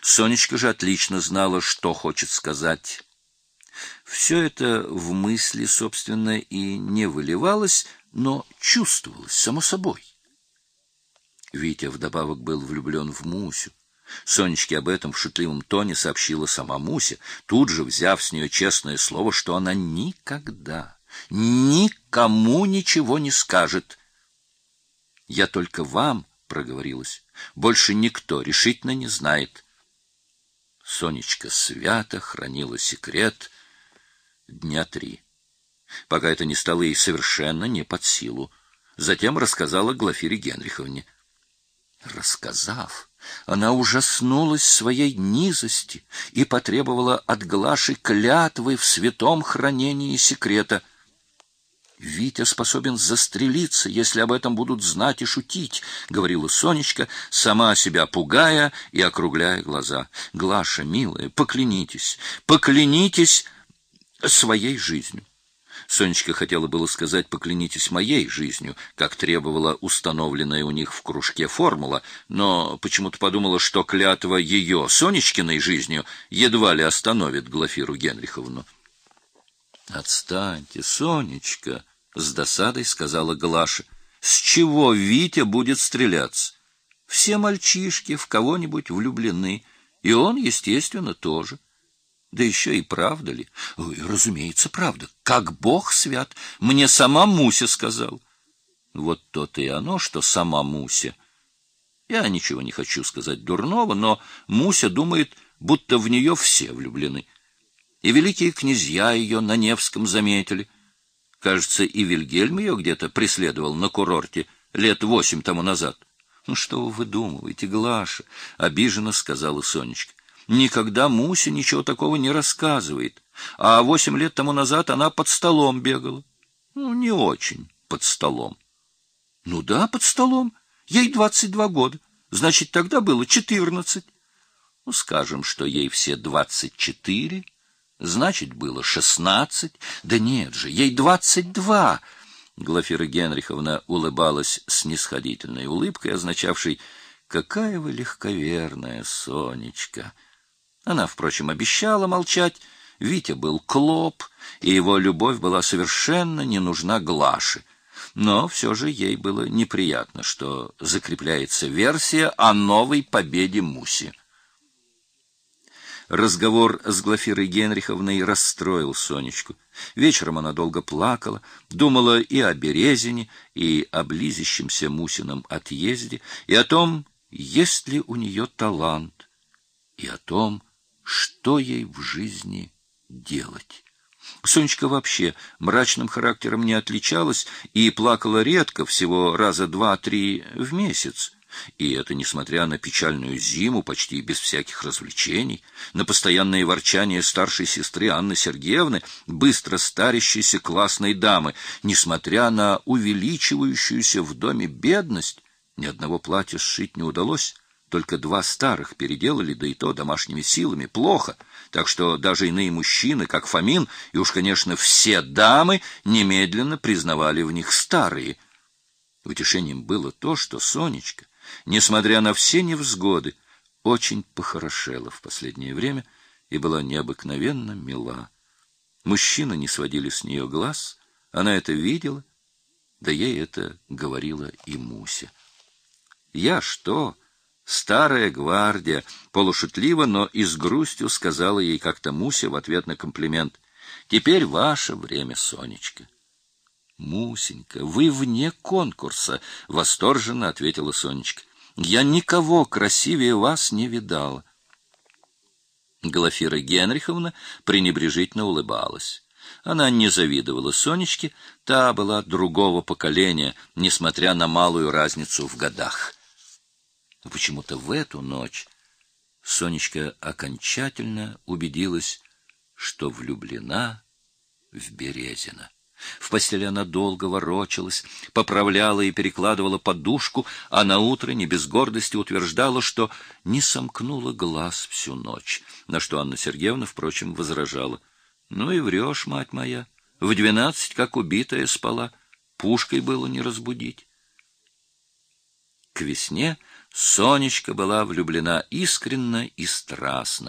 Сонечка же отлично знала, что хочет сказать. Все это в мысли, собственно, и не выливалось, но чувствовалось само собой. Витя вдобавок был влюблен в Мусю. Сонечке об этом в шутливом тоне сообщила сама Муся, тут же взяв с нее честное слово, что она никогда, никому ничего не скажет. «Я только вам», — проговорилась, — «больше никто решительно не знает». Сонечка свято хранила секрет дня три, пока это не стало ей совершенно не под силу. Затем рассказала Глафире Генриховне. Рассказав, она ужаснулась своей низости и потребовала от Глаши клятвы в святом хранении секрета. Витя способен застрелиться, если об этом будут знать и шутить, говорила Сонечка, сама себя пугая и округляя глаза. Глаша, милая, поклянитесь, поклянитесь своей жизнью. Сонечка хотела было сказать «поклянитесь моей жизнью», как требовала установленная у них в кружке формула, но почему-то подумала, что клятва ее, Сонечкиной жизнью, едва ли остановит Глафиру Генриховну. «Отстаньте, Сонечка!» — с досадой сказала Глаша. «С чего Витя будет стреляться? Все мальчишки в кого-нибудь влюблены, и он, естественно, тоже». Да еще и правда ли? Ой, разумеется, правда. Как Бог свят, мне сама Муся сказал. Вот то-то и оно, что сама Муся. Я ничего не хочу сказать дурного, но Муся думает, будто в нее все влюблены. И великие князья ее на Невском заметили. Кажется, и Вильгельм ее где-то преследовал на курорте лет восемь тому назад. — Ну что вы выдумываете, Глаша? — обиженно сказала Сонечка. Никогда Муся ничего такого не рассказывает. А восемь лет тому назад она под столом бегала. Ну, не очень под столом. Ну да, под столом. Ей двадцать два года. Значит, тогда было четырнадцать. Ну, скажем, что ей все двадцать четыре. Значит, было шестнадцать. Да нет же, ей двадцать два. Глафира Генриховна улыбалась снисходительной улыбкой, означавшей «Какая вы легковерная, Сонечка!» Она, впрочем, обещала молчать. Витя был клоп, и его любовь была совершенно не нужна Глаше. Но все же ей было неприятно, что закрепляется версия о новой победе Муси. Разговор с Глафирой Генриховной расстроил Сонечку. Вечером она долго плакала, думала и о Березине, и о близящемся Мусином отъезде, и о том, есть ли у нее талант, и о том, что ей в жизни делать. Сонечка вообще мрачным характером не отличалась и плакала редко, всего раза два-три в месяц. И это несмотря на печальную зиму, почти без всяких развлечений, на постоянное ворчание старшей сестры Анны Сергеевны, быстро старящейся классной дамы, несмотря на увеличивающуюся в доме бедность, ни одного платья сшить не удалось. Только два старых переделали, да и то домашними силами, плохо. Так что даже иные мужчины, как Фомин, и уж, конечно, все дамы, немедленно признавали в них старые. Утешением было то, что Сонечка, несмотря на все невзгоды, очень похорошела в последнее время и была необыкновенно мила. Мужчины не сводили с нее глаз, она это видела, да ей это говорила и Муся. «Я что?» Старая гвардия, полушутливо, но и с грустью сказала ей как-то Муся в ответ на комплимент. «Теперь ваше время, Сонечка». «Мусенька, вы вне конкурса», — восторженно ответила Сонечка. «Я никого красивее вас не видала». Глафира Генриховна пренебрежительно улыбалась. Она не завидовала Сонечке, та была другого поколения, несмотря на малую разницу в годах. Но почему-то в эту ночь Сонечка окончательно убедилась, что влюблена в Березина. В постели она долго ворочалась, поправляла и перекладывала подушку, а на утро не без гордости утверждала, что не сомкнула глаз всю ночь, на что Анна Сергеевна, впрочем, возражала. — Ну и врешь, мать моя, в двенадцать, как убитая, спала, пушкой было не разбудить. К весне Сонечка была влюблена искренно и страстно,